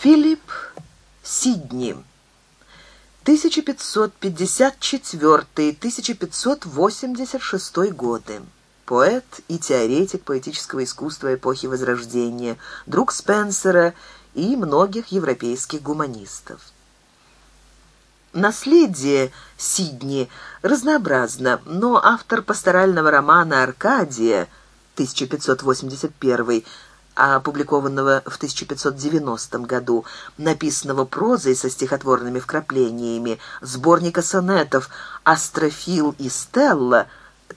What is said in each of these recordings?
Филипп Сидни. 1554-1586 годы. Поэт и теоретик поэтического искусства эпохи Возрождения, друг Спенсера и многих европейских гуманистов. Наследие Сидни разнообразно, но автор пасторального романа «Аркадия» 1581 опубликованного в 1590 году, написанного прозой со стихотворными вкраплениями, сборника сонетов «Астрофил и Стелла»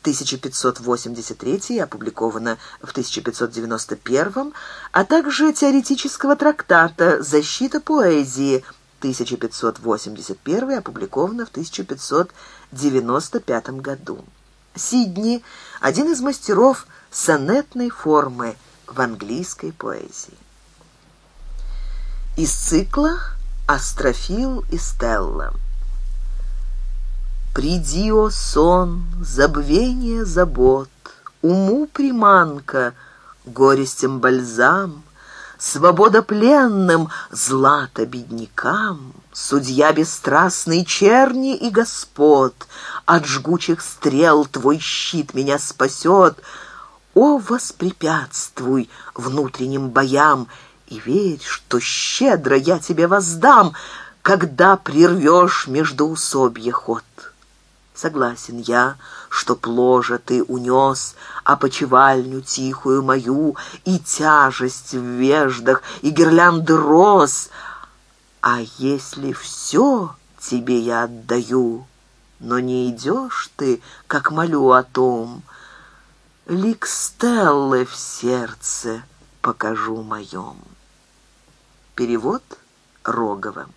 1583, опубликовано в 1591, а также теоретического трактата «Защита поэзии» 1581, опубликовано в 1595 году. Сидни – один из мастеров сонетной формы – в английской поэзии. Из цикла «Астрофил и Стелла» Приди, о сон, забвение забот, Уму приманка, горестям бальзам, Свобода пленным, злато беднякам, Судья бесстрастный черни и господ, От жгучих стрел твой щит меня спасет, о, воспрепятствуй внутренним боям и верь, что щедро я тебе воздам, когда прервешь междоусобье ход. Согласен я, что ложа ты унес, а почевальню тихую мою, и тяжесть в веждах, и гирлянды роз. А если все тебе я отдаю, но не идешь ты, как молю о том, — лик Стеллы в сердце покажу моем. Перевод Рогова.